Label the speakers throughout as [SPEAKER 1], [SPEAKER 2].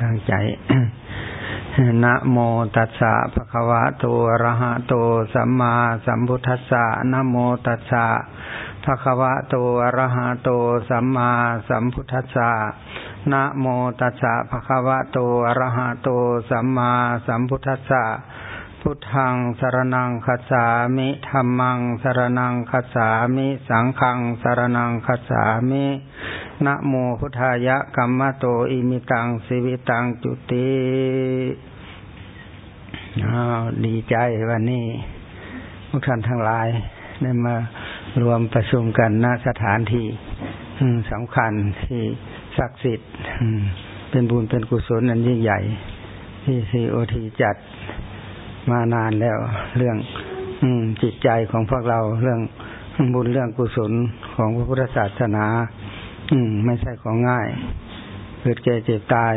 [SPEAKER 1] ตั้งใจนะโมตัสสะภะคะวะโตอะระหะโตสัมมาสัมพุทธัสสะนะโมตัสสะภะคะวะโตอะระหะโตสัมมาสัมพุทธัสสะนะโมตัสสะภะคะวะโตอะระหะโตสัมมาสัมพุทธัสสะ พุทธังสารนังคัจฉามิธรรมังสารนังคัจฉามิ สังฆังสารนังคัจฉามินะโมพุทธายะกัมมะโตอิมิตังสิวิตังจุติดีใจวันนี้ทุกท่านทั้งหลายได้มารวมประชุมกันณสถานที่สำคัญที่ศักดิ์สิทธิ์เป็นบุญเป็นกุศลนันยิ่งใหญ่ ที่ซีโอทีจัด มานานแล้ว เรื่อง อืจิตใจของพวกเราเรื่องบุญเรื่องกุศลของพระพุทธศาสนา อืม ไม่ใช่ของง่ายเกิดแก่เจ็บตาย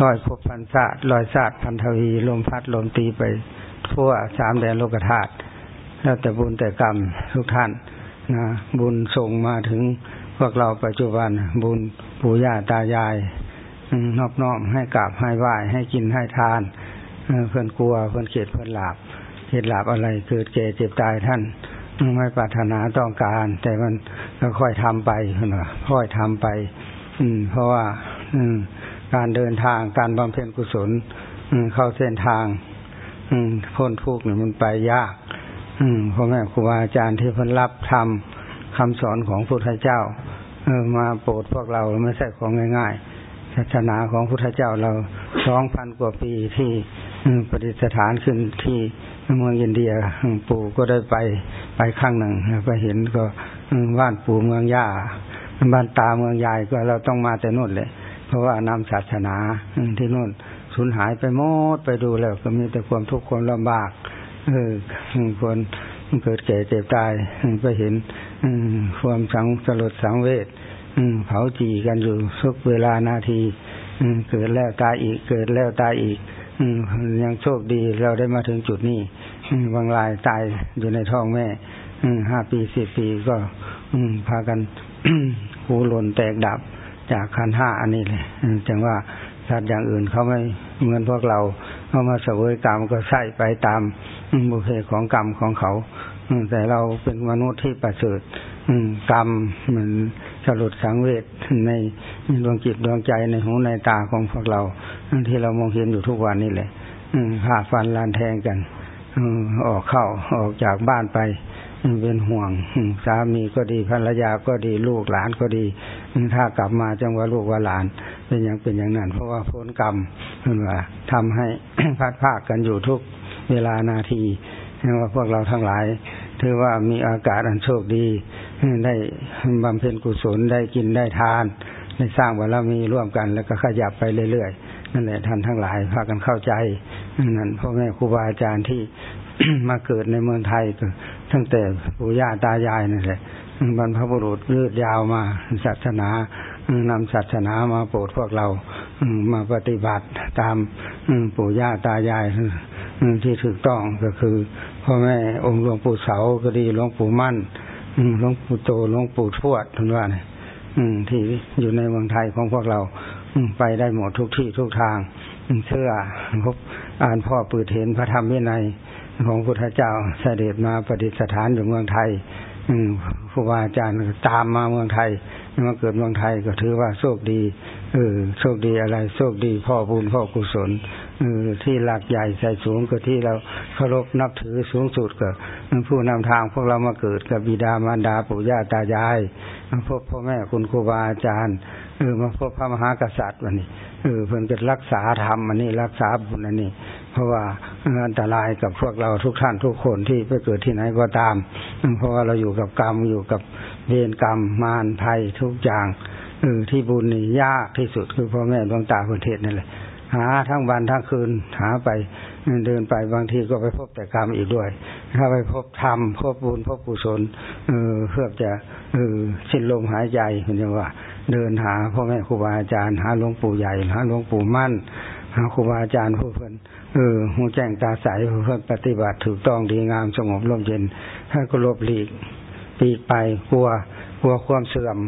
[SPEAKER 1] ลอยพบพันศาสตร์ลอยศาสตร์พันทวี ลมพัดลมตีไปทั่วสามแดนโลกธาตุแล้วแต่บุญแต่กรรมทุกท่านนะบุญส่งมาถึงพวกเราปัจจุบันบุญปู่ย่าตายายนอบน้อมให้กราบให้ไหว้ให้กินให้ทาน เพื่อนกลัวเพื่อนเขียดเพื่อนหลาบเขียดหลาบอะไรเกิดเก่เจ็บตายท่านไม่ปรารถนาต้องการ แต่มันก็ค่อยทำไปเนาะค่อยทำไป อืม เพราะว่า อืม การเดินทางการบำเพ็ญกุศล อืม เข้าเส้นทาง อืมพ้นทุกข์เนี่ยมันไปยาก อืมพ่อแม่ครูบาอาจารย์ที่เพิ่นรับทำคำสอนของพุทธเจ้า เออมาโปรดพวกเราไม่ใช่ของง่ายๆศาสนาของพุทธเจ้าเราสองพันกว่าปีที่ ปฏิสถานขึ้นที่เมืองอินเดียปู่ก็ได้ไปไปข้างหนึ่งไปเห็นก็บ้านปู่เมืองย่าบ้านตาเมืองยายก็เราต้องมาแต่นู่นเลยเพราะว่านำศาสนาที่นู่นสูญหายไปหมดไปดูแล้ว ก็มีแต่ความทุกข์ความลำบากเออคนเกิดแก่เจ็บตายไปเห็นความสังสลดสังเวชเผาจีกันอยู่ทุกเวลานาทีเกิดแล้วตายอีกเกิดแล้วตายอีก ยังโชคดีเราได้มาถึงจุดนี้บางรายตายอยู่ในท้องแม่ห้าปีสิบปีก็พากันหูหล่นแตกดับจากคันห้าอันนี้เลยจังว่าสัตว์อย่างอื่นเขาไม่เหมือนพวกเราเขามาเสวยกรรมก็ใส่ไปตามบุเพของกรรมของเขาแต่เราเป็นมนุษย์ที่ประเสริฐกรรมเหมือนสลดสังเวชในดวงจิตดวงใจในหูในตาของพวกเรา ที่เรามองเห็นอยู่ทุกวันนี่แหละฆ่าฟันลานแทงกันออกเข้าออกจากบ้านไปเป็นห่วงสามีก็ดีภรรยาก็ดีลูกหลานก็ดี ถ้ากลับมาจังว่าลูกว่าหลาน เป็นอย่างเป็นอย่างนั้น เพราะว่าพ้นกรรมเพื่นว่าทำให้พัดภาคกันอยู่ทุกเวลานาทีว่าพวกเราทั้งหลาย ถือว่ามีอากาศอันโชคดี ได้บำเพ็ญกุศลได้กินได้ทาน ได้สร้างบารมีร่วมกันแล้วก็ขยับไปเรื่อยๆ นั่นแหละท่านทั้งหลายพากันเข้าใจนั่นพ่อแม่ครูบาอาจารย์ที่มาเกิดในเมืองไทยก็ตั้งแต่ปู่ย่าตายายนั่นแหละบรรพบุรุษยืดยาวมาศาสนานำศาสนามาโปรดพวกเรามาปฏิบัติตามปู่ย่าตายายที่ถูกต้องก็คือพ่อแม่องค์หลวงปู่เสาก็ดีหลวงปู่มั่นหลวงปู่โตหลวงปู่ทวดทุนว่าเนี่ยที่อยู่ในเมืองไทยของพวกเรา ไปได้หมดทุกที่ทุกทางเชื่อพบอ่านพ่อปืดเห็นพระธรรมวินัยของพุทธเจ้าเสด็จมาปฏิสฐานอยู่เมืองไทยครูบาอาจารย์ตามมาเมืองไทยมาเกิดเมืองไทยก็ถือว่าโชคดี เออโชคดีอะไรโชคดี พ่อบุญพ่อกุศล ที่หลักใหญ่ใส่สูงก็ที่เราเคารพนับถือสูงสุดก็ผู้นำทางพวกเรามาเกิดกับบิดามารดาปู่ย่าตายายมาพบพ่อแม่คุณครูบาอาจารย์เออมาพบพระมหากษัตริย์วันนี้เออเพิ่นเป็นรักษาธรรมอันนี้รักษาบุญอันนี้ เพราะว่าอันตรายกับพวกเราทุกท่านทุกคนที่ไปเกิดที่ไหนก็ตาม เพราะว่าเราอยู่กับกรรมอยู่กับเวรกรรมมารภัยทุกอย่างเออที่บุญนี่ยากที่สุดคือพ่อแม่ดวงตาคนเทศนั่นแหละ หาทั้งวันทั้งคืนหาไปเดินไปบางทีก็ไปพบแต่กรรมอีกด้วย ถ้าไปพบธรรมพบบุญพบกุศลเออเพื่อจะเออสิ้นลมหายใจเห็นไหมว่า เดินหาพ่อแม่ครูบาอาจารย์หาหลวงปู่ใหญ่หาหลวงปู่มั่นหาครูบาอาจารย์ผู้เพื่อนเออหูแจ้งตาใสเพื่อนปฏิบัติถูกต้องดีงามสงบร่มเย็นท่านก็ลบหลีกปีกไปกลัวกลัวความเสื่อม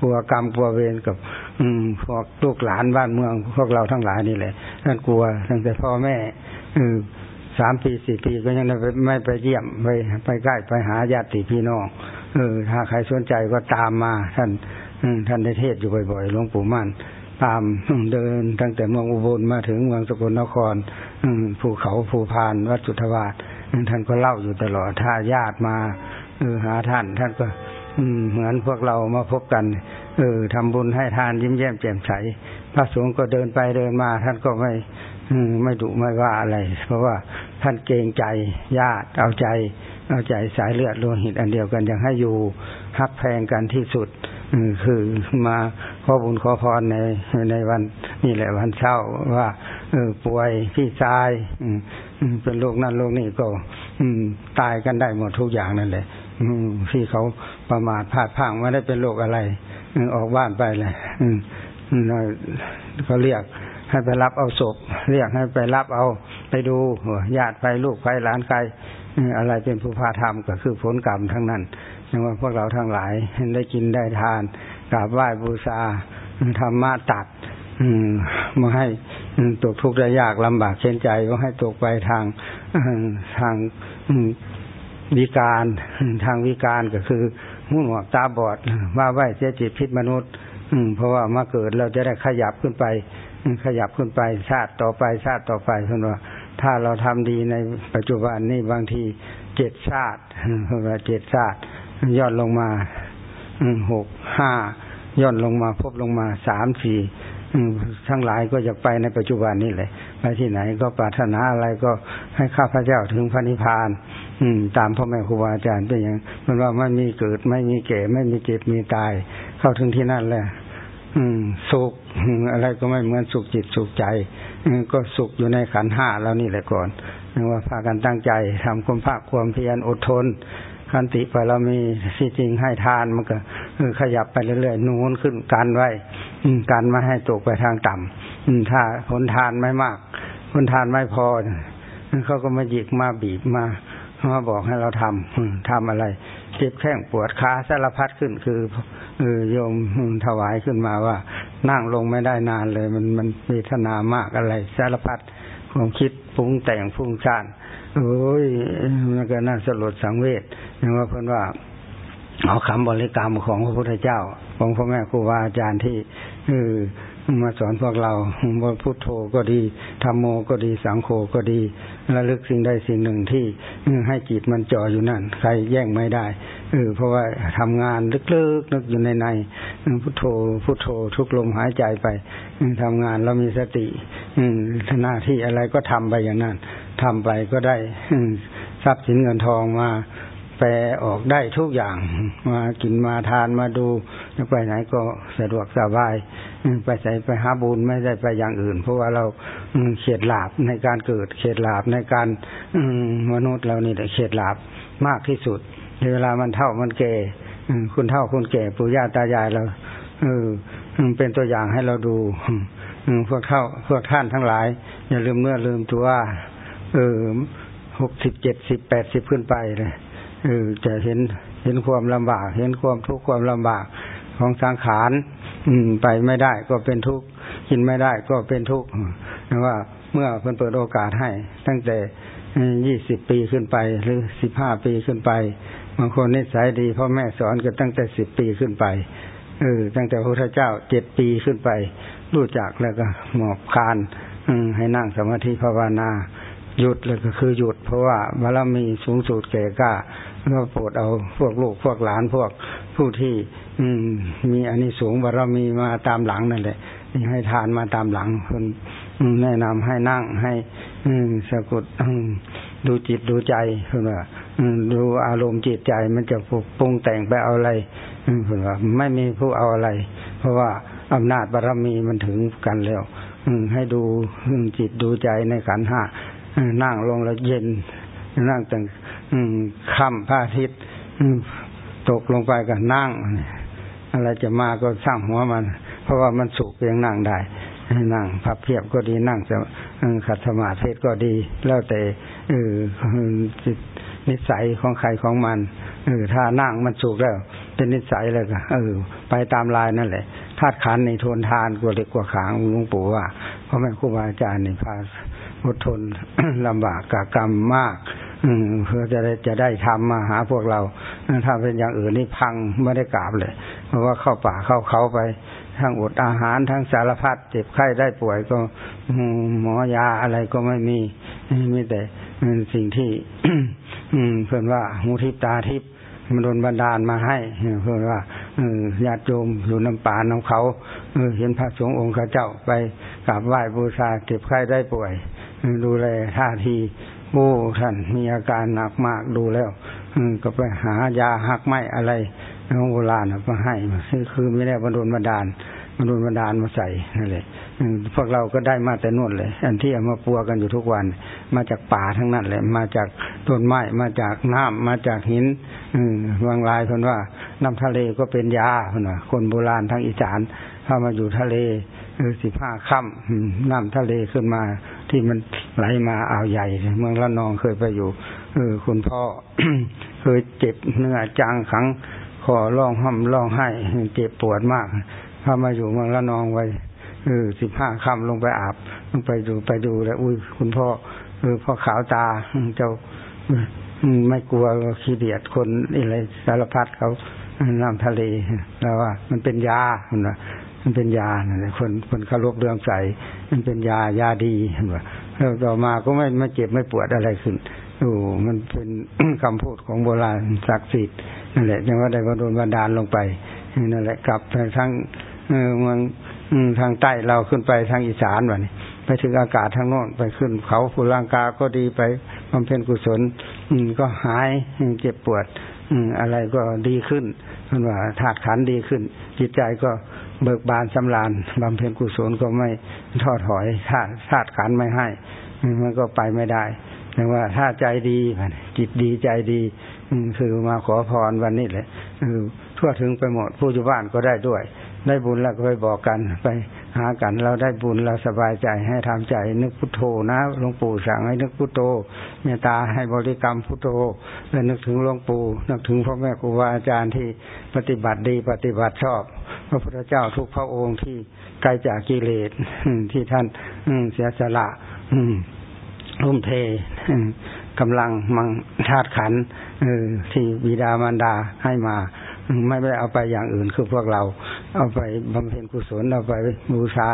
[SPEAKER 1] กลัวกรรมกลัวเวรกับ อืมพวกลูกหลานบ้านเมืองพวกเราทั้งหลายนี่แหละท่านกลัวตั้งแต่พ่อแม่อสามปีสี่ปีก็ยังไม่ไปเยี่ยมไปไปใกล้ไปหาญาติพี่น้องเออ ถ้าใครสนใจก็ตามมาท่านท่านได้เทศอยู่บ่อยๆหลวงปู่มั่นตามเดินตั้งแต่เมืองอุบลมาถึงเมืองสกลนครภูเขาภูพานวัดจุทวาสท่านก็เล่าอยู่ตลอดถ้าญาติมาเออหาท่าน ท่านก็อืมเหมือนพวกเรามาพบกัน เออทำบุญให้ทานยิ้มแย้มแจ่มใส พระสงฆ์ก็เดินไปเดินมา ท่านก็ไม่ไม่ดุไม่ว่าอะไร เพราะว่าท่านเกรงใจญาติเอาใจ เอาใจสายเลือดโลหิตอันเดียวกันยังให้อยู่ฮักแพงกันที่สุดคือมาขอบุญขอพรในในวันนี่แหละวันเช้าว่าเออป่วยพี่ชายเป็นโรคนั่นโรคนี้ก็ อืม ตายกันได้หมดทุกอย่างนั่นแหละที่เขาประมาทพลาดพังไม่ได้เป็นโรคอะไร ออกบ้านไปเลยเขาเรียกให้ไปรับเอาศพ เรียกให้ไปรับเอาไปดูญาติไปลูกไปหลานใครอะไรเป็นผู้พาทำก็คือผลกรรมทั้งนั้นยังว่าพวกเราทั้งหลายได้กินได้ทานกราบไหว้บูชาธรรมะตัดมาให้ตกทุกข์ได้ยากลำบากเช่นใจก็ให้ตกไปทางทางวิการทางวิการก็คือ หูหนวกตาบอดว่าไหวเสียจิตพิษมนุษย์เพราะว่ามาเกิดเราจะได้ขยับขึ้นไป ขยับขึ้นไปชาติต่อไปชาติต่อไปเพราะว่า ถ้าเราทำดีในปัจจุบันนี่บางทีเจ็ดชาติเพราะว่าเจ็ดชาติย่อนลงมาหกห้าย่อนลงมาพบลงมาสามสี่ทั้งหลายก็จะไปในปัจจุบันนี่แหละไปที่ไหนก็ปรารถนาอะไรก็ให้ข้าพเจ้าถึงพระนิพพาน อืม ตามพ่อแม่ครูบาอาจารย์เป็นอย่างมันว่าไม่มีเกิดไม่มีเก่ ไม่มีเจ็บมีตาย เข้าถึงที่นั่นแหละอืม สุขอะไรก็ไม่เหมือนสุขจิตสุขใจก็สุขอยู่ในขันห้าแล้วนี่แหละก่อนว่าพากันตั้งใจทำความภาคความเพียรอดทนขันติไปเรามีที่จริงให้ทานมันก็ขยับไปเรื่อยๆนูนขึ้นกันไว้กันไม่ให้ตกไปทางต่ำถ้าผลทานไม่มากผลทานไม่พอเขาก็มาหยิกมาบีบมา มาบอกให้เราทำทำอะไรเจ็บแข้งปวดขาสารพัดขึ้นคือเออโยมถวายขึ้นมาว่า นั่งลงไม่ได้นานเลย มันมันเวทนามากอะไร สารพัดความคิดฟุ้งแต่งฟุ้งซ่านโอ้ยมันก็น่าสลดสังเวชอย่างว่าเพื่อนว่าเอาคำบริกรรมของพระพุทธเจ้า ของพ่อแม่ครูบาอาจารย์ที่เออ มาสอนพวกเราบนพุทโธก็ดีธรรมโมก็ดีสังโฆก็ดีระลึกสิ่งใดสิ่งหนึ่งที่ให้จิตมันจ่ออยู่นั่น ใครแย่งไม่ได้เออเพราะว่าทำงานลึกๆนึกอยู่ในในพุทโธพุทโธทุกลมหายใจไปทำงานเรามีสติ อืหน้าที่อะไรก็ทำไปอย่างนั้นทำไปก็ได้ทรัพย์สินเงินทองมาแปลออกได้ทุกอย่างมากินมาทานมาดูจะไปไหนก็สะดวกสบาย ไปใส่ไปหาบุญไม่ได้ไปอย่างอื่น เพราะว่าเราเขียดหลาบในการเกิดเขียดหลาบในการมนุษย์เรานี่แต่เขียดหลาบมากที่สุดในเวลามันเท่ามันแก่คุณเท่าคุณแก่ปู่ย่าตายายเราเออเป็นตัวอย่างให้เราดูพวกเท่าพวกท่านทั้งหลาย อย่าลืมเมื่อลืมตัวเออหกสิบเจ็ดสิบแปดสิบขึ้นไปเลยเออจะเห็นเห็นความลำบาก เห็นความทุกข์ความลำบาก ของสังขารไปไม่ได้ก็เป็นทุกข์กินไม่ได้ก็เป็นทุกข์ว่าเมื่อเพิ่นเปิดโอกาสให้ ตั้งแต่ยี่สิบปีขึ้นไป หรือสิบห้าปีขึ้นไปบางคนนิสัยดีพ่อแม่สอนกันตั้งแต่สิบปีขึ้นไปเออตั้งแต่พระพุทธเจ้าเจ็ดปีขึ้นไป รู้จักแล้วก็หมอบคานให้นั่งสมาธิภาวนาหยุดเลยก็คือหยุดเพราะว่าบารมีสูงสุดแก่กล้าก็โปรดเอาพวกลูกพวกหลานพวก ผู้ที่ อืม มีอันนี้สูงบารมีมาตามหลังนั่นแหละให้ทานมาตามหลังคนแนะนำให้นั่งให้ อืมสะกดดูจิตดูใจคือว่าดูอารมณ์จิตใจมันจะปรุงแต่งไปเอาอะไรคือว่าไม่มีผู้เอาอะไร เพราะว่าอำนาจบารมีมันถึงกันแล้วให้ดูจิตดูใจในขันห้านั่งลงแล้วเย็นนั่งตั้งค่ำพระอาทิตย์ ตกลงไปก็นั่งอะไรจะมาก็สร้างหัวมัน เพราะว่ามันสุกยังนั่งได้นั่งพับเพียบก็ดีนั่งจะขัดสมาธิก็ดี แล้วแต่เออนิสัยของใครของมันเออถ้านั่งมันสุกแล้ว เป็นนิสัยเลยก็เออ ไปตามลายนั่นแหละธาตุขันในทนทานกว่าเล็กกว่าขางหลวงปู่ว่าเพราะแม่ครูบาอาจารย์ในพาอดทนลำบากกากรรมมาก เพื่อจะได้จะได้ทำมาหาพวกเราถ้าเป็นอย่างอื่นนี่พังไม่ได้กราบเลย เพราะว่าเข้าป่าเข้าเขาไปทั้งอดอาหารทั้งสารพัดเจ็บไข้ได้ป่วยก็หมอยาอะไรก็ไม่มีมีแต่สิ่งที่เพื่อนว่าหูทิพตาทิพมันโดนบันดาลมาให้เพื่อนว่าญาติโยมอยู่น้ำป่าน้ำเขาเห็นพระสงฆ์องค์ข้าเจ้าไปกราบไหว้บูชาเจ็บไข้ได้ป่วย ดูแลท่าที บูท่านมีอาการหนักมากดูแล้วก็ไปหายาหักไม้อะไรของโบราณมาให้คือไม่ได้บรรดลบันดาลบรรดลบันดาลมาใส่นั่นแหละพวกเราก็ได้มาแต่นู่นเลย อันที่เอามาปัวกันอยู่ทุกวัน มาจากป่าทั้งนั้นเลยมาจากต้นไม้มาจากน้ำมาจากหินวางลายคนว่าน้ำทะเลก็เป็นยาคนว่าคนโบราณทั้งอีสานถ้ามาอยู่ทะเลสิบห้าค่ำน้ำทะเลขึ้นมา ที่มันไหลมาอ่าวใหญ่เมืองละนองเคยไปอยู่เออคุณพ่อเคยเจ็บเนื้อจางขังคอร้องห่ำร้องไห้เจ็บปวดมากพามาอยู่เมืองละนองไว้เออสิบห้าคำลงไปอาบลงไปดูไปดูแล้วอุ้ยคุณพ่อเออพ่อขาวตาเจ้าไม่กลัวขี้เดียดคนอะไรสารพัดเขาน้ำทะเลแล้วว่า มันเป็นยาเห็นไห มันเป็นยาคนคนเคารพเรื่องใสมันเป็นยายาดีเห็นไหมแล้วต่อมาก็ไม่ไม่เจ็บไม่ปวดอะไรขึ้นโอ้มันเป็นคำพูดของโบราณศักดิ์สิทธิ์นั่นแหละจังว่าได้โดนบันดาลลงไปนั่นแหละกลับทั้งเมืองทางใต้เราขึ้นไปทางอีสานวะนี่ไปถึงอากาศทางโน้นไปขึ้นเขาฟูลังกาก็ดีไปบำเพ็ญกุศลก็หายเจ็บปวด อะไรก็ดีขึ้นเพราะว่าธาตุขันดีขึ้น จิตใจก็เบิกบานสำราญบำเพ็ญกุศลก็ไม่ทอถอยธาตุธาตุขันไม่ให้มันก็ไปไม่ได้แต่ว่าถ้าใจดีจิตดีใจดีคือมาขอพรวันนี้แหละทั่วถึงไปหมดผู้อยู่บ้านก็ได้ด้วย ได้บุญแล้วก็ไปบอกกันไป หากันเราได้บุญเราสบายใจให้ทำใจนึกพุทโธนะหลวงปู่สั่งให้นึกพุทโธเมตตาให้บริกรรมพุทโธแล้วนึกถึงหลวงปู่นึกถึงพ่อแม่ครูบาอาจารย์ที่ปฏิบัติดีปฏิบัติชอบ พระพุทธเจ้าทุกพระองค์ที่ไกลจากกิเลสที่ท่านเสียสละรุ่มเทกำลังมังธาตุขันที่บิดามารดาให้มา ไม่ได้เอาไปอย่างอื่นคือพวกเรา เอาไปบำเพ็ญกุศลเอาไปบูชา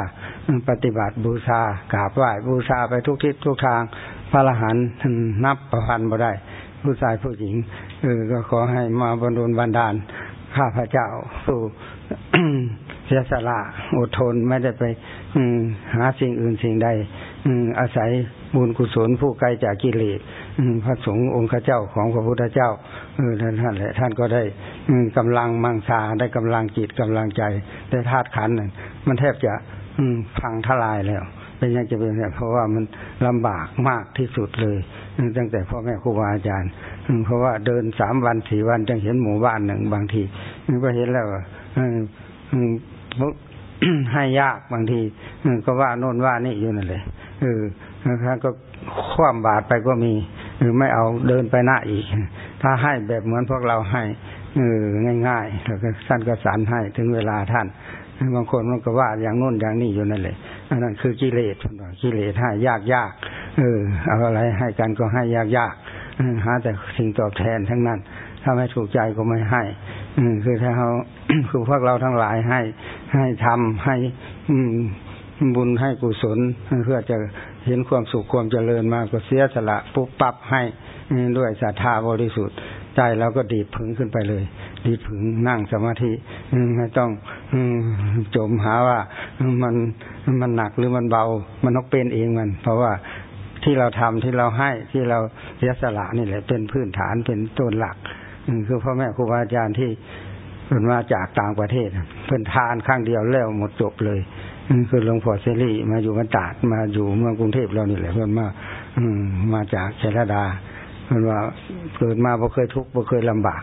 [SPEAKER 1] ปฏิบัติบูชากราบไหว้บูชาไปทุกทิศทุกทาง พระอรหันต์นับประพันธ์บ่ได้ ผู้ชายผู้หญิงเออก็ขอให้มาบรรลุบันดาลข้าพระเจ้าสู่เสียสละอดทนไม่ได้ไปหาสิ่งอื่นสิ่งใดอาศัยบุญกุศลผู้ไกลจากกิเลส พระสงฆ์องค์ข้าเจ้าของพระพุทธเจ้าท่านแหละท่านก็ได้กำลังมังสาได้กำลังจิตกำลังใจได้ธาตุขันนั่นมันแทบจะพังทลายแล้วเป็นยังจะเป็นเนี่ยเพราะว่ามันลำบากมากที่สุดเลยตั้งแต่พ่อแม่ครูบาอาจารย์เพราะว่าเดินสามวันสี่วันจึงเห็นหมู่บ้านหนึ่งบางทีก็เห็นแล้วให้ยากบางทีก็ว่าโน่นว่านี่อยู่นั่นเลยเออนะครับก็คว่ำบาดไปก็มี หรือไม่เอาเดินไปหน้าอีก ถ้าให้แบบเหมือนพวกเราให้เออง่ายๆแล้วก็ท่านก็สารให้ถึงเวลาท่านบางคนมันก็ว่าอย่างโน้นอย่างนี้อยู่นั่นเลยอันนั้นคือกิเลสกิเลสให้ยากยากเออ เอาอะไรให้กันก็ให้ยากยากหาแต่สิ่งตอบแทนทั้งนั้น ถ้าไม่ถูกใจก็ไม่ให้ อืคือถ้าเขาคือพวกเราทั้งหลายให้ให้ทำให้ อืบุญให้กุศลเพื่อจะ เห็นความสุขความเจริญมาก็เสียสละปุ๊บปั๊บให้ด้วยศรัทธาบริสุทธิ์ใจเราก็ดีดผึงขึ้นไปเลย ดีดผึงนั่งสมาธิไม่ต้องจมหาว่ามันมันหนักหรือมันเบา มันต้องเป็นเองมัน เพราะว่าที่เราทำที่เราให้ที่เราเสียสละนี่แหละ เป็นพื้นฐานเป็นต้นหลักคือพ่อแม่ครูบาอาจารย์ที่เพิ่นมาจากต่างประเทศเพิ่นทานครั้งเดียวแล้วหมดจบเลย คือหลวงพ่อเสรีมาอยู่บรรดามาอยู่เมืองกรุงเทพเรานี่แหละเพื่อนมาอืม มาจากเชลดาเพื่อนว่าเกิดมาบ่เคยทุกข์บ่เคยลำบาก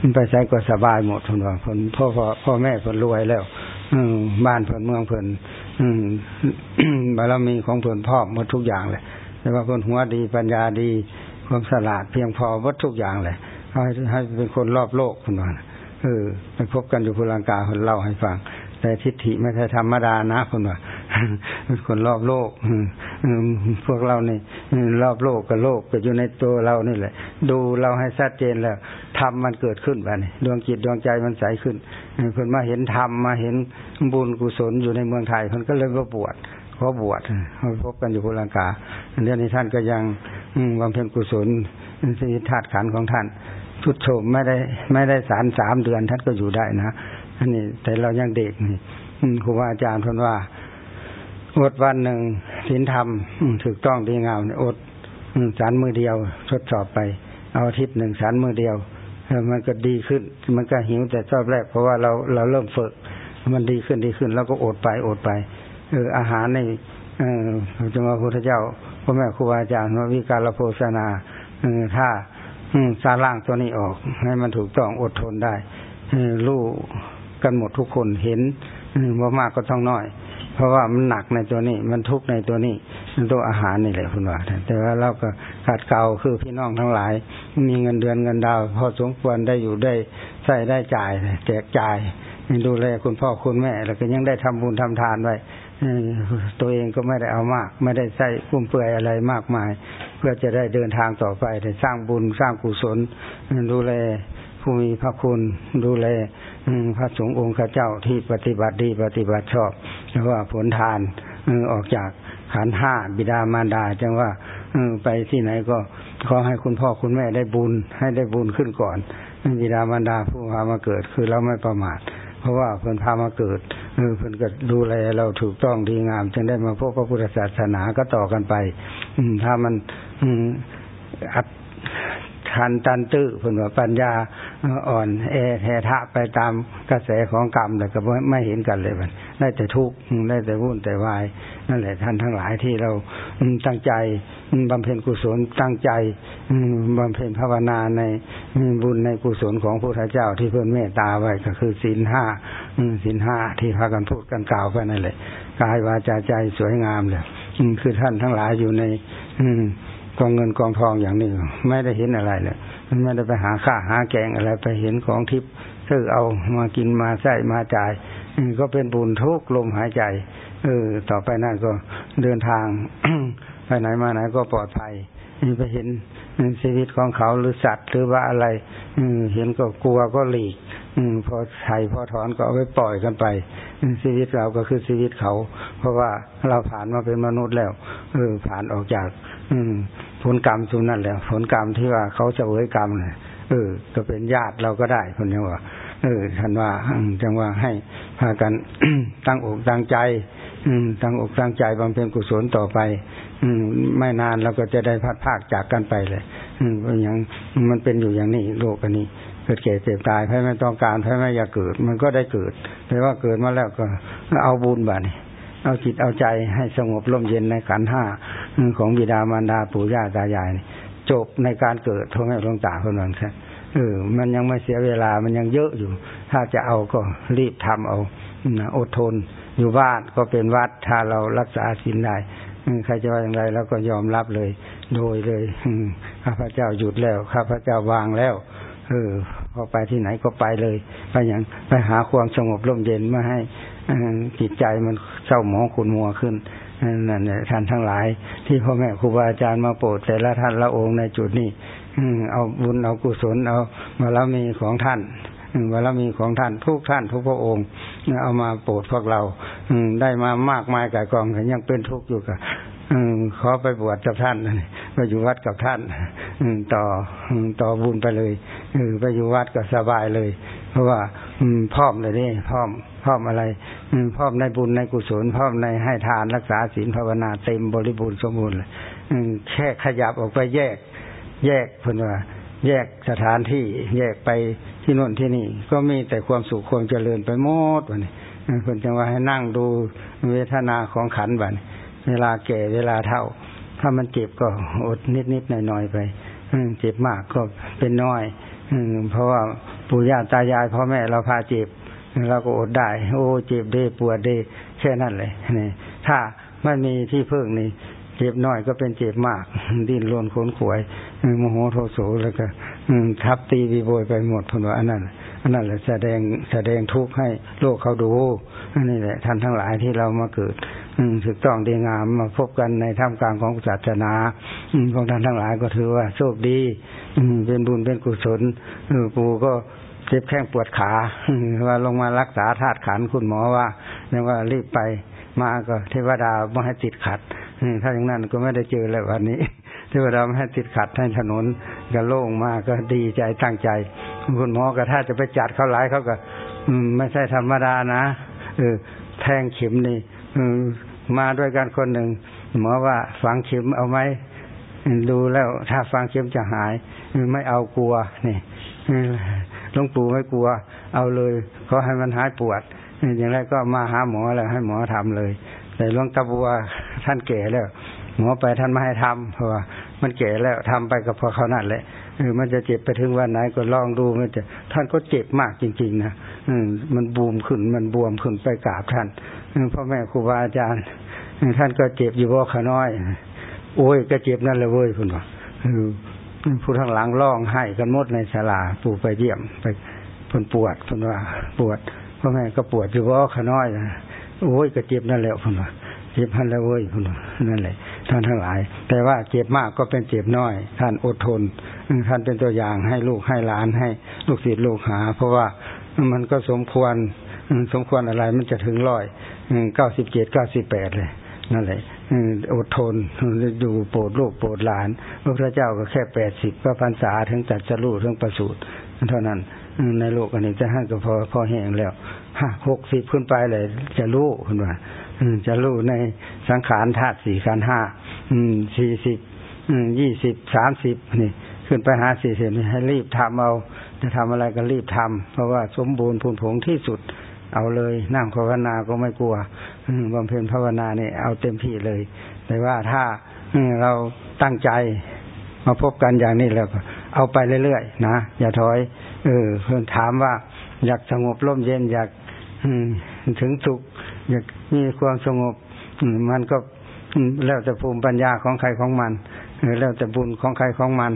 [SPEAKER 1] มันไปใช้ก็สบายหมดเพื่อนว่าเพื่อนพ่อพ่อพ่อแม่เพื่อนรวยแล้ว อืมบ้านเพื่อนเมืองเพื่อนอืมบารมีของเพื่อนพ่อหมดทุกอย่างเลยแต่ว่าเพื่อนหัวดีปัญญาดีความสลาดเพียงพอวัดทุกอย่างเลยให้ให้เป็นคนรอบโลกเพื่อนว่าเออไปพบกันอยู่พลังกาคนเล่าให้ฟัง แต่ทิฏฐิไม่ใช่ธรรมดานะคนว่าคนรอบโลกพวกเรานี่รอบโลกกับโลกก็อยู่ในตัวเรานี่แหละ ดูเราให้ชัดเจนแล้วธรรมมันเกิดขึ้นไปนี่ดวงจิตดวงใจมันใสขึ้นคนมาเห็นธรรมมาเห็นบุญกุศลอยู่ในเมืองไทยคนก็เลยมาบวชขอบวชพบกันอยู่พลังกาเรื่องนี้ท่านก็ยังบำเพ็ญกุศลชีวิตธาตุขันของท่านทุดโฉมไม่ได้ไม่ได้สารสามเดือนท่านก็อยู่ได้นะ อันนี้ แต่เรายังเด็กนี่ครูบาอาจารย์พูดว่าอดวันหนึ่งศีลธรรมถูกต้องดีงามอดสารมือเดียว ทดสอบไป เอาอาทิตย์หนึ่งสารมือเดียวมันก็ดีขึ้น มันก็หิวแต่ชอบแรก เพราะว่าเราเราเริ่มฝึก มันดีขึ้นดีขึ้น แล้วก็อดไปอดไปเอออาหารในเออจะมาพุทธเจ้าพ่อแม่ครูบาอาจารย์ว่าวิการโภชนาเออถ้าสาร่างตัวนี้ออก ให้มันถูกต้องอดทนได้รู้ กันหมดทุกคนเห็นว่ามากก็ต้องน้อย เพราะว่ามันหนักในตัวนี้ มันทุกในตัวนี้มันตัวอาหารนี่แหละคุณว่าแต่ว่าเราก็ขาดเก่าคือพี่น้องทั้งหลาย มีเงินเดือนเงินดาว พอสมควรได้อยู่ได้ใส่ได้จ่ายแจกจ่ายดูแลคุณพ่อคุณแม่ แล้วก็ยังได้ทำบุญทำทานไว้ตัวเองก็ไม่ได้เอามาก ไม่ได้ใส่กุ้มเปื่อยอะไรมากมาย เพื่อจะได้เดินทางต่อไปได้สร้างบุญสร้างกุศลดูแล ผู้มีพระคุณดูแลพระสงฆ์องค์ข้าเจ้าที่ปฏิบัติดีปฏิบัติชอบแต่ว่าผลทานออกจากขันห้าบิดามารดาจังว่าไปที่ไหนก็ขอให้คุณพ่อคุณแม่ได้บุญให้ได้บุญขึ้นก่อนบิดามารดาผู้พามาเกิดคือเราไม่ประมาทเพราะว่าเพิ่นพามาเกิดเพิ่นก็ดูแลเราถูกต้องดีงาม จึงได้มาพบพระพุทธศาสนาก็ต่อกันไป อืถ้ามันอืมอัด ทันตันตื้อผลว่าปัญญาอ่อนแอแททะไปตามกระแสของกรรมแต่ก็ไม่เห็นกันเลยมันได้แต่ทุกข์ได้แต่วุ่นแต่วาย นั่นแหละท่านทั้งหลายที่เราตั้งใจบำเพ็ญกุศลตั้งใจบำเพ็ญภาวนาในบุญในกุศลของพระพุทธเจ้าที่เพื่อนเมตตาไว้ก็คือศีลห้าศีลห้าที่พากันพูดกันกล่าวไปนั่นแหละกายวาจาใจสวยงามเลยคือท่านทั้งหลายอยู่ในอื กองเงินกองทองอย่างนี้ไม่ได้เห็นอะไรเลยมันไม่ได้ไปหาข้าหาแกงอะไรไปเห็นของทิพย์ซื้อเอามากินมาใส่มาจ่ายก็เป็นบุญทุกลมหายใจ เออ ต่อไปนั่นก็เดินทางไปไหนมาไหนก็ปลอดภัยไปเห็นชีวิตของเขาหรือสัตว์หรือว่าอะไรเห็นก็กลัวก็หลีกพอไถ่พอถอนก็เอาไปปล่อยกันไปชีวิตเราก็คือชีวิตเขา เพราะว่าเราผ่านมาเป็นมนุษย์แล้วเออผ่านออกจาก อืม ผลกรรมสุนั่นแหละผลกรรมที่ว่าเขาจะเวยกรรมเนี่ยเออ ก็เป็นญาติเราก็ได้คนนี้ว่าเออท่านว่าจังว่าให้พากันตั้งอกตั้งใจ อืม ตั้งอกตั้งใจบำเพ็ญกุศลต่อไป อืม ไม่นานเราก็จะได้พัดภาคจากกันไปเลย อืมอย่างมันเป็นอยู่อย่างนี้โลกอันนี้เกิดเก่เจ็บตายแพ้ไม่ต้องการแพ้ไม่อยากเกิด มันก็ได้เกิดแต่ว่าเกิดมาแล้วก็เอาบุญบ่นี่ เอาจิตเอาใจให้สงบร่มเย็นในขันห้าของบิดามารดาปู่ย่าตายายจบในการเกิดทงให้หลวงตาคนนั้นครับเออ มันยังไม่เสียเวลามันยังเยอะอยู่ ถ้าจะเอาก็รีบทำเอาอดทน อยู่บ้านก็เป็นวัดถ้าเรารักษาศีลได้ใครจะว่าอย่างไรเราก็ยอมรับเลย โดยเลยข้าพเจ้าหยุดแล้วข้าพเจ้าวางแล้ว เออ พอไปที่ไหนก็ไปเลย ไปอย่างไปหาความสงบร่มเย็นมาให้ จิตใจมันเศร้าหมองขุนมัวขึ้นนั่นแหละท่านทั้งหลาย ที่พ่อแม่ครูบาอาจารย์มาโปรดแต่ละท่านละองค์ในจุดนี้เอาบุญเอากุศลเอาบารมีของท่านบารมีของท่านทุกท่านทุกพระองค์เอามาโปรดพวกเราได้มามากมายกายกองยังเป็นทุกข์อยู่กับขอไปบวชกับท่านไปอยู่วัดกับท่านต่อต่อบุญไปเลยไปอยู่วัดก็สบายเลย เพราะว่าพร้อมเลยนี่พร้อม พร้อมอะไรพร้อมในบุญในกุศลพร้อมในให้ทานรักษาศีลภาวนาเต็มบริบูรณ์สมบูรณ์เลยแค่ขยับออกไปแยก แยกเพื่อนว่าแยกสถานที่แยกไปที่โน่นที่นี่ ก็มีแต่ความสุขความเจริญไปหมดวันนี้เพื่อนจังว่าให้นั่งดูเวทนาของขันบันเวลาแก่เวลาเท่า ถ้ามันเจ็บก็อดนิดนิดหน่อยหน่อยไปเจ็บมากก็เป็นน้อยเพราะว่าปู่ย่าตายายพ่อแม่เราพาเจ็บ เราก็อดได้ โอ้เจ็บเดปวดเดแค่นั้นเลยนี่ถ้าไม่มีที่พึ่งนี่เจ็บน้อยก็เป็นเจ็บมาก ดิ้นรนขนขวยโมโหโทโสแล้วก็ทับตีวีโบยไปหมดพนว่าอันนั้นอันั่นแหละแสดงแสดงทุกข์ให้โลกเขาดูนี่แหละท่านทั้งหลายที่เรามาเกิดถูกต้องดีงามมาพบกันในท่ามกลางของศาสนาพวกท่านทั้งหลายก็ถือว่าโชคดีเป็นบุญเป็นกุศลปู่ก็ จ็บแข้งปวดขาว่าลงมารักษาธาตุขันคุณหมอว่าเนี่ยว่ารีบไปมาก็เทวดาไม่ให้ติดขัดถ้าอย่างนั้นก็ไม่ได้เจอเลยวันนี้เทวดาไม่ให้ติดขัดให้ถนนก็โล่งมากก็ดีใจตั้งใจ คุณหมอก็ถ้าจะไปจัดเขาหลายเขาก็ไม่ใช่ธรรมดานะเออแทงเข็มนี่มาด้วยกันคนหนึ่งหมอว่าฝังเข็มเอาไหมดูแล้วถ้าฟังเข็มจะหาย ไม่เอากลัวนี่ หลวงปู่ไม่กลัว เอาเลยเขาให้มันหายปวด อย่างไรก็มาหาหมอแล้วให้หมอทำเลย แต่หลวงตาบัวท่านเก๋แล้ว หมอไปท่านไม่ให้ทำเพราะว่ามันเก๋แล้วทำไปกับพอเขานั่นแหละเออมันจะเจ็บไปถึงวันไหนก็ลองดูมันจะท่านก็เจ็บมากจริง ๆ นะอืมมันบูมขึ้นมันบวมขึ้นไปกราบท่านพ่อแม่ครูบาอาจารย์ท่านก็เจ็บอยู่บ่ขาน้อย โอ้ยก็เจ็บนั่นเลยเว้ยคุณว่า ผู้ทางหลังร้องไห้กันหมดในศาลาปู่ไปเยี่ยมไปเพิ่นปวดเพิ่นว่าปวดพ่อแม่ก็ปวดอยู่บ่ขน้อยโอ้ยก็เจ็บนั่นแหละเพิ่นว่าเจ็บพันแล้วเว้ยเพิ่นว่านั่นแหละท่านทั้งหลาย แต่ว่าเจ็บมากก็เป็นเจ็บน้อย ท่านอดทนท่านเป็นตัวอย่างให้ลูกให้หลานให้ลูกศิษย์ลูกหา เพราะว่ามันก็สมควรสมควรอะไรมันจะถึงร้อยเก้าสิบเจ็ดเก้าสิบแปดเลย นั่นแหละอดทนดูโปรดลูกโปรดหลาน พระเจ้าก็แค่แปดสิบพระพรรษาถึงจัดจะรู้ถึงประสูตรเท่านั้นในโลกอันนี้จะห้าก็พอพอแห้งแล้วห้าหกสิบขึ้นไปเลย จะรู้คุณว่าจะรู้ในสังขารธาตุสี่ขันห้าสี่สิบยี่สิบสามสิบนี่ ขึ้นไปหาสี่สิบให้รีบทำเอา จะทำอะไรก็รีบทำเพราะว่าสมบูรณ์พูนผงที่สุด เอาเลย นั่งภาวนาก็ไม่กลัวบำเพ็ญภาวนาเนี่ยเอาเต็มที่เลย แต่ว่าถ้าเราตั้งใจมาพบกันอย่างนี้แล้วก็เอาไปเรื่อยๆนะอย่าถอย เออเพื่อนถามว่า อยากสงบร่มเย็นอยากถึงสุขอยากมีความสงบมันก็แล้วแต่ภูมิปัญญาของใครของมันแล้วแต่บุญของใครของมัน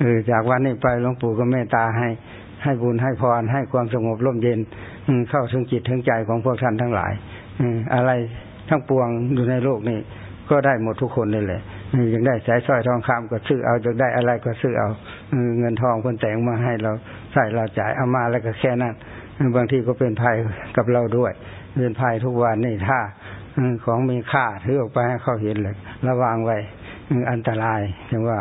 [SPEAKER 1] เออจากวันนี้ไปหลวงปู่ก็เมตตาให้ ให้บุญให้พรให้ความสงบร่มเย็นเข้าถึงจิตถึงใจของพวกท่านทั้งหลายอะไรทั้งปวงอยู่ในโลกนี้ก็ได้หมดทุกคนนี่แหละยังได้สายสร้อยทองคำก็ซื้อเอาจะได้อะไรก็ซื้อเอาเงินทองคนแต่งมาให้เราใส่เราจ่ายเอามาแล้วก็แค่นั้นบางทีก็เป็นภัยกับเราด้วย เป็นภัยทุกวันนี่ถ้าของมีค่าถือออกไปให้เขาเห็นเลย ระวังไว้อันตรายถึงว่า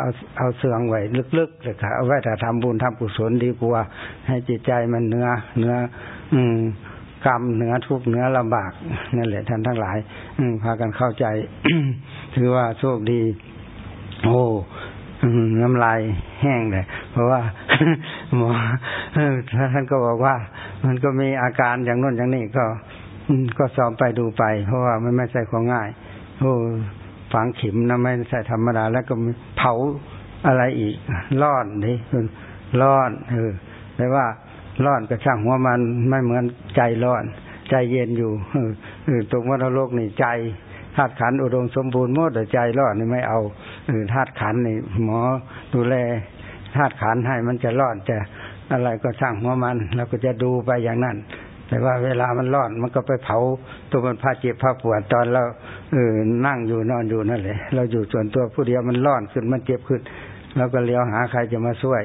[SPEAKER 1] เอาเอาเสื่องไว้ลึกๆเลยค่ะเอาไว้แต่ทำบุญทำกุศลดีกว่า ให้จิตใจมันเนื้อเนื้อ อืมกรรมเนื้อทุกเนื้อลำบากนั่นแหละท่านทั้งหลาย อืพากันเข้าใจถือว่าโชคดี โอ้น้ำลายแห้งเลยเพราะว่าหมอท่านก็บอกว่า มันก็มีอาการอย่างนู้นอย่างนี้ก็ก็ซ้อมไปดูไป เพราะว่ามันไม่ใช่ของง่าย โอ้ ฝังเข็มนะไม่ใช่ธรรมดา แล้วก็เผาอะไรอีกรอนนี่รอนเออแต่ว่าร้อนก็ช่างหัวมันไม่เหมือนใจร้อน ใจเย็นอยู่เออตรงวัฏโลกนี่ใจธาตุขันอุดมสมบูรณ์หมดแต่ใจร้อนนี่ไม่เอาเออธาตุขันนี่ หมอดูแลธาตุขันให้มันจะร้อนจะอะไรก็ช่างหัวมันเราก็จะดูไปอย่างนั้น แต่ว่าเวลามันร้อนมันก็ไปเผาตัวมันพาเจ็บพาปวดตอนเราเออนั่งอยู่นอนอยู่นั่นแหละ เราอยู่ส่วนตัวผู้เดียวมันร้อนขึ้นมันเจ็บขึ้นเราก็เลี้ยวหาใครจะมาช่วย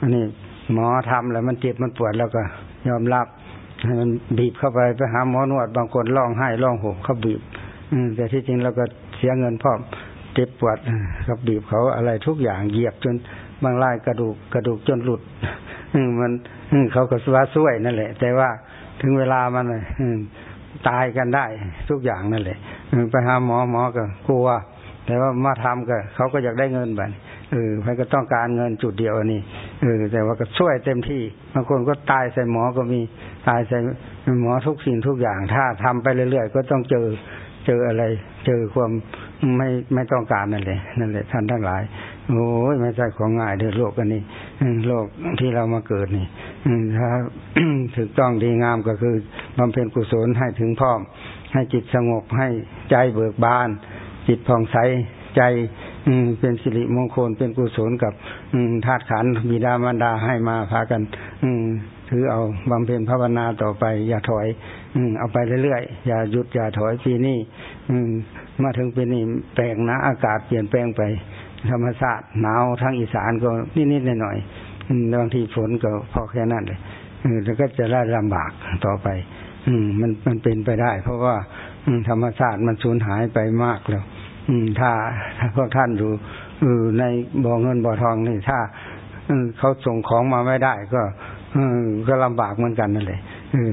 [SPEAKER 1] อันนี้หมอทำแล้วมันเจ็บมันปวดแล้วก็ยอมรับให้มันบีบเข้าไปไปหาหมอนวดบางคนร้องไห้ร้องห่มเขาบีบแต่ที่จริงเราก็เสียเงินพร้อมเจ็บปวดเขาบีบเขาอะไรทุกอย่างเหยียบจนบางรายกระดูกกระดูกจนหลุดอืมันเขาก็ว่าช่วยนั่นแหละ แต่ว่า ถึงเวลามันตายกันได้ทุกอย่างนั่นแหละไปหาหมอหมอก็กลัว แต่ว่ามาทำก็เขาก็อยากได้เงินแบบเออใครก็ต้องการเงินจุดเดียวนี่เออ แต่ว่าก็ช่วยเต็มที่บางคนก็ตายใส่หมอก็มีตายใส่หมอทุกสิ่งทุกอย่าง ถ้าทำไปเรื่อยๆก็ต้องเจอเจออะไร เจอความ ไม่ไม่ต้องการนั่นแหละนั่นแหละท่านทั้งหลาย โอ้ยไม่ใช่ของง่ายเด้อโลกอันนี้โลกที่เรามาเกิดนี่ถ้าถูกต้องดีงามก็คือบำเพ็ญกุศลให้ถึงพร้อม ให้จิตสงบให้ใจเบิกบาน จิตผ่องใสใจเป็นสิริมงคลเป็นกุศลกับธาตุขันบิดามารดาให้มาพากัน อืถือเอาบำเพ็ญภาวนาต่อไป อย่าถอย อืเอาไปเรื่อยๆ อย่าหยุดอย่าถอยปีนี้ มาถึงเปีนี้แปลงนะอากาศเปลี่ยนแปลงไป ธรรมชาติหนาวทั้งอีสานก็นิดๆหน่อยๆบางทีฝนก็พอแค่นั้นเลยแล้วก็จะได้ลำบากต่อไป อืม มันมันเป็นไปได้ เพราะว่าธรรมชาติมันสูญหายไปมากแล้ว อืม ถ้าถ้าพวกท่านอยู่ในบ่อเงินบ่อทองนี่ถ้าเขาส่งของมาไม่ได้ก็ก็ลำบากเหมือนกันนั่นแหละ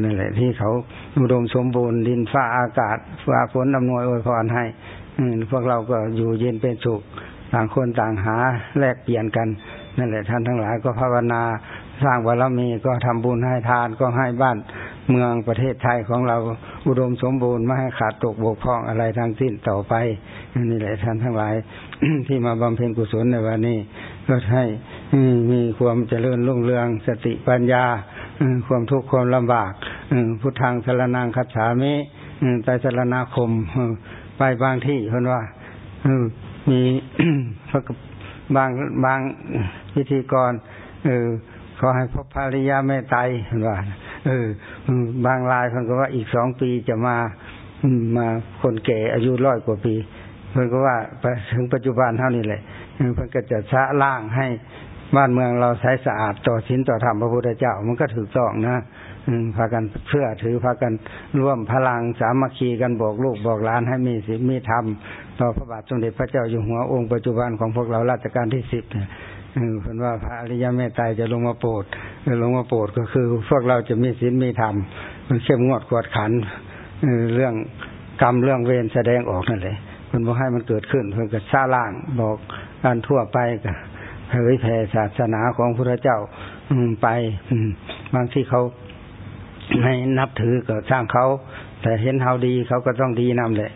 [SPEAKER 1] นั่นแหละ ที่เขาอุดมสมบูรณ์ดินฟ้าอากาศฟ้าฝนอำนวยอวยพรให้พวกเราก็อยู่เย็นเป็นสุขต่างคนต่างหาแลกเปลี่ยนกัน นั่นแหละท่านทั้งหลายก็ภาวนาสร้างบารมีก็ทำบุญให้ทานก็ให้บ้านเมืองประเทศไทยของเราอุดมสมบูรณ์ไม่ให้ขาดตกบกพร่องอะไรทั้งสิ้นต่อไปนี่แหละท่านทั้งหลาย ที่มาบำเพ็ญกุศลในวันนี้ ก็ให้มีความเจริญรุ่งเรืองสติปัญญา ความทุกข์ความลำบากพุทธังสรนังคัจฉามิไปสรณาคมไปบางที่คนว่ามีบางบางพิธีกรเออขอให้พบภริยาแม่ไตเห็นว่าเออบางรายเพิ่นก็ว่าอีกสองปีจะมามาคนแก่อายุร้อยกว่าปีเพิ่นก็ว่าไปถึงปัจจุบันเท่านี้แหละเพิ่นก็จะชะล่างให้ บ้านเมืองเราใช้สะอาดต่อศีลต่อธรรมพระพุทธเจ้ามันก็ถูกต้องนะพากันเพื่อถือพากันร่วมพลังสามัคคีกันบอกลูกบอกหลานให้มีศีลมีธรรมต่อพระบาทสมเด็จพระเจ้าอยู่หัวองค์ปัจจุบันของพวกเราราชการที่สิบเนี่ยเพิ่นว่าพระอริยเมตไตรจะลงมาโปรดลงมาโปรดก็คือ พวกเราจะมีศีลมีธรรมมันเข้มงวดกวดขันเรื่องกรรมเรื่องเวรแสดงออกนั่นแหละเพิ่นบอกให้มันเกิดขึ้นเพิ่นก็ซาล่างบอกการทั่วไปก็ เผยแผ่ศาสนาของพระเจ้าไปบางที่เขาให้นับถือก็สร้างเขา แต่เห็นเฮาดีเขาก็ต้องดีนำแหละ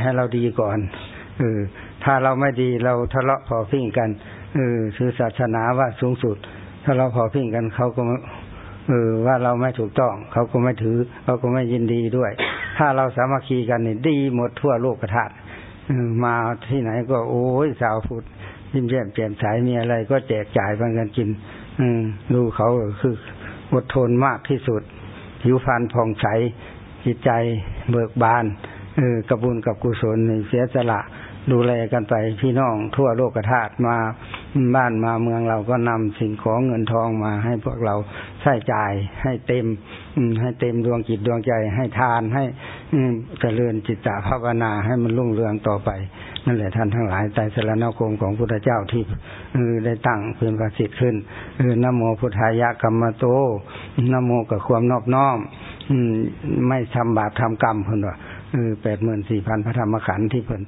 [SPEAKER 1] ให้เราดีก่อนเออถ้าเราไม่ดีเราทะเลาะพอพิ้งกันเออคือศาสนาว่าสูงสุด ถ้าเราพอพิ้งกันเขาก็เออว่าเราไม่ถูกต้อง เขาก็ไม่ถือ เขาก็ไม่ยินดีด้วย ถ้าเราสามัคคีกันนี่ดีหมดทั่วโลกกระทามาที่ไหนก็โอ้ยสาวพุด ยิ้มแย้มแจ่มใสมีอะไรก็แจกจ่ายบังกันกิน อืมดูเขาคืออดทนมากที่สุดผิวพรรณผ่องใสจิตใจเบิกบานเออกระบุญกับกุศลเสียสละดูแลกันไปพี่น้องทั่วโลกธาตุมาบ้านมาเมืองเราก็นำสิ่งของเงินทองมาให้พวกเราใช้จ่ายให้เต็มให้เต็มดวงจิตดวงใจให้ทานให้เจริญจิตตภาวนาให้มันรุ่งเรืองต่อไป นั่นแหละท่านทั้งหลายใจสรณคมของพุทธเจ้าที่ได้ตั้งเป็นประสิทธิ์ขึ้นอนโมพุทธายะกรรมโตนโมกับความนอบน้อมไม่ทำบาปทำกรรมเพื่อนว่าแปดหมื่นสี่พันพระธรรมขันธ์ที่เพิ่น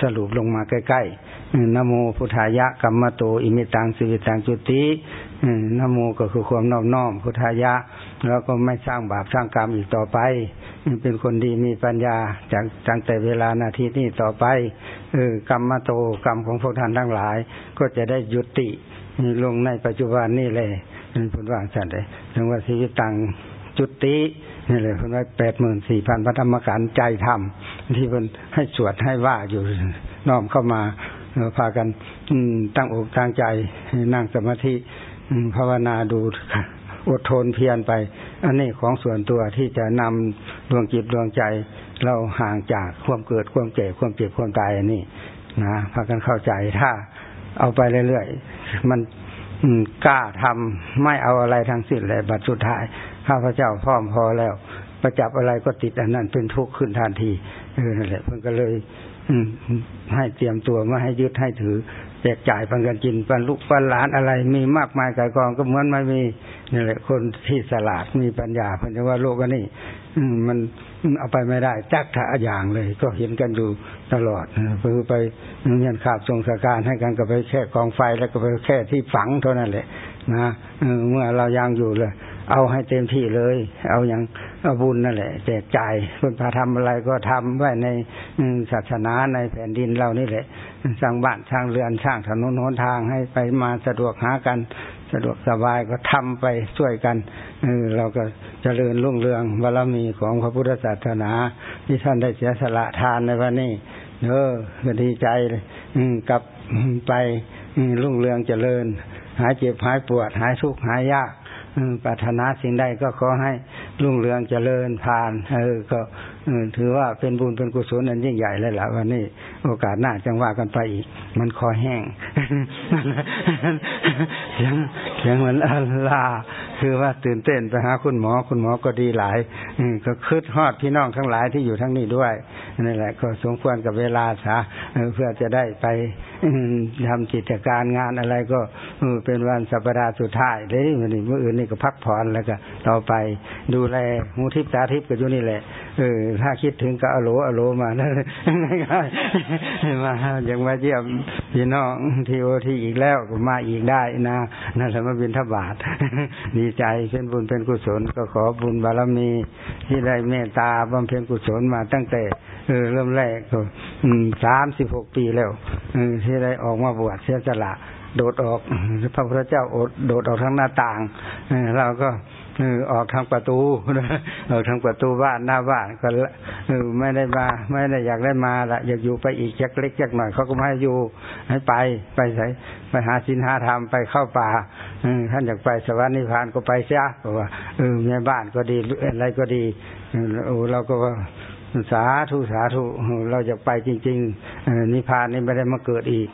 [SPEAKER 1] สรุปลงมาใกล้ๆนโมพุทธายะกัมมโต อิมิตังสิวิตังจุตินโมก็คือความนอบน้อมพุทธายะ แล้วก็ไม่สร้างบาปสร้างกรรมอีกต่อไป เป็นคนดีมีปัญญาจากตั้งแต่เวลานาทีนี้ต่อไปเออกรรมโตกรรมของพวกท่านทั้งหลาย ก็จะได้ยุติลงในปัจจุบันนี่เลยเป็นผลว่างสันเลยถึงว่าชีวิตตังจุตินี่เลยเพิ่นว่าแปดหมื่นสี่พันพระธรรมขันใจธรรมที่เพิ่นให้สวดให้ว่าอยู่น้อมเข้ามาพากันตั้งอกตั้งใจนั่งสมาธิภาวนาดู อดทนเพียรไป อันนี้ของส่วนตัวที่จะนำดวงจิตดวงใจ เราห่างจากความเกิดความแก่ความเจ็บความตายอันนี้นะพากันเข้าใจถ้าเอาไปเรื่อยๆมันกล้าทำไม่เอาอะไรทั้งสิ้นเลยบัดสุดท้ายข้าพเจ้าพร้อมพอแล้ว ประจับอะไรก็ติดอันนั้นเป็นทุกข์ขึ้นทันทีเออนั่นแหละเพิ่นก็เลยอืให้เตรียมตัวมาให้ยึดให้ถือ จกจ่ายพันกันกินปันลูกปันหลานอะไร มีมากมายกายกองก็เหมือนไม่มีนี่แหละคนที่สลาดมีปัญญาเพิ่นจะว่าโลกอันนี้มันเอาไปไม่ได้จักถาอย่างเลย ก็เห็นกันอยู่ตลอดคือไปเงียนขาบทรงสการให้กันก็ไปแค่กองไฟแล้วก็ไปแค่ที่ฝังเท่านั้นแหละนะเมื่อเรายังอยู่เลย เอาให้เต็มที่เลย เอาอย่างอาบุญนั่นแหละแจกจ่ายคนพาทำอะไรก็ทำไว้ในศาสนาในแผ่นดินเรานี่แหละ สร้างบ้านสร้างเรือนสร้างถนนหนทางให้ไปมาสะดวกหากันสะดวกสบายก็ทำไปช่วยกันเออเราก็เจริญรุ่งเรืองบารมีของพระพุทธศาสนา ที่ท่านได้เสียสละทานในวันนี้เออก็ดีใจเลยกับไปรุ่งเรืองเจริญ หายเจ็บหายปวด หายทุกข์หายยาก ปรารถนาสิ่งใดก็ขอให้รุ่งเรืองเจริญผ่าน เออ ก็ ถือว่าเป็นบุญเป็นกุศลอันยิ่งใหญ่เลยล่ะวันนี้ โอกาสหน้าจังว่ากันไปอีก มันคอแห้งเสียงเสียงเหมือนอัลลาคือว่าตื่นเต้นไปหาคุณหมอคุณหมอก็ดีหลายก็คืดฮอดพี่น้องทั้งหลายที่อยู่ทั้งนี้ด้วยนี่แหละ ก็สมควรกับเวลาซะเพื่อจะได้ไปทำกิจการงานอะไรก็เป็นวันสัปดาห์สุดท้ายเลยวันนี้เมื่ออื่นนี่ก็พักผ่อนแล้วก็ต่อไปดูแลหูทิพตาทิพย์ก็อยู่นี่แหละ เออ ถ้าคิดถึงก็อโลอโลมานะง่ายๆมาอย่างมาเยี่ยมพี่น้องทีโอทีอีกแล้วก็มาอีกได้นะนั่นแหละมาบินทบาทดีใจเป็นบุญเป็นกุศลก็ขอบุญบารมีที่ได้เมตตาบำเพ็ญกุศลมาตั้งแต่เออเริ่มแรกก็สามสิบหกปีแล้วที่ได้ออกมาบวชเสียสละโดดออก พระพุทธเจ้าโดดออกทางหน้าต่างเราก็ ออกทางประตูออกทางประตูบ้านหน้าบ้านก็ไม่ได้มา ไม่ได้อยากได้มาละอยากอยู่ไปอีกจักเล็กจักหน่อยเขาก็ไม่ให้อยู่ให้ไปไปใส่ไปหาสินหาธรรมไปเข้าป่าท่านอยากไปสวรรค์นิพพานก็ไปเสียเพราะว่าเออแม่บ้านก็ดีอะไรก็ดีโอ้เราก็ สาธุสาธุเราจะไปจริงๆนิพพานนี่ไม่ได้มาเกิดอีก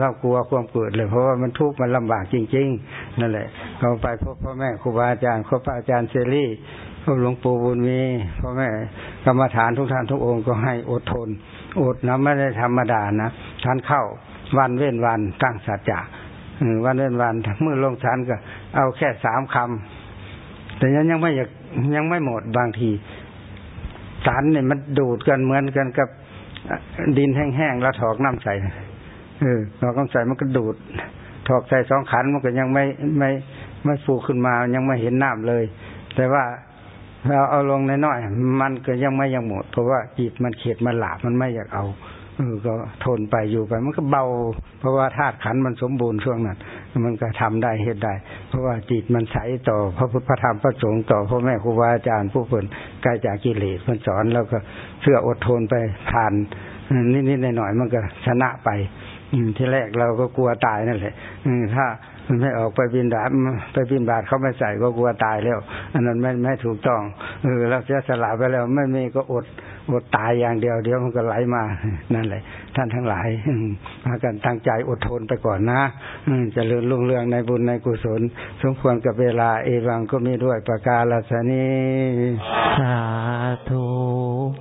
[SPEAKER 1] เรากลัวความเกิดเลย เพราะว่ามันทุกข์มันลำบากจริง ๆ นั่นแหละเราไปพบพ่อแม่ครูบาอาจารย์ครูบาอาจารย์เซรี่พบหลวงปู่บุญมีพ่อแม่กรรมฐานทุกท่านทุกองค์ก็ให้อดทน อดนะไม่ได้ธรรมดานะท่านเข้าวันเว้นวันตั้งสัจจะวันเว้นวันเมื่อลงชันก็ เอาแค่สามคำแต่ยังยังไม่อยากยังไม่หมดบางที สารเนี่ยมันดูดกันเหมือนกันกับดินแห้งๆแล้วถอกน้ำใส่เออถอกน้ำใส่มันก็ดูด ถอกใส่สองขันมันก็ยังไม่ไม่ไม่ฟูขึ้นมายังไม่เห็นน้ำเลย แต่ว่าเราเอาลงน้อยๆมันก็ยังไม่ยังหมด เพราะว่าจิตมันเข็ดมันหลาบมันไม่อยากเอาเออก็ทนไปอยู่ไป มันก็เบา เพราะว่าธาตุขันมันสมบูรณ์ช่วงนั้น มันก็ทำได้เหตุได้ เพราะว่าจิตมันใสต่อพระพุทธพระธรรมพระสงฆ์ต่อพ่อแม่ครูบาอาจารย์ผู้เพิ่นกายจากกิเลสเพิ่นสอนแล้วก็เชื่ออดทนไปผ่านนิดๆหน่อยๆมันก็ชนะไปอืที่แรกเราก็กลัวตายนั่นแหละอืถ้า มันไม่ออกไปบินบาตไปบินบาตเขาไม่ใส่ก็กลัวตายแล้ว อันนั้นไม่ไม่ถูกต้องเออเราเสียสละไปแล้ว ไม่มีก็อดอดตายอย่างเดียวเดี๋ยวมันก็ไหลมา นั่นแหละ ท่านทั้งหลายพากันตั้งใจอดทนไปก่อนนะจะเลื่อนลุ่งเรืองในบุญในกุศล สมควรกับเวลาเอวังก็มีด้วยประกาศนี
[SPEAKER 2] สาธุ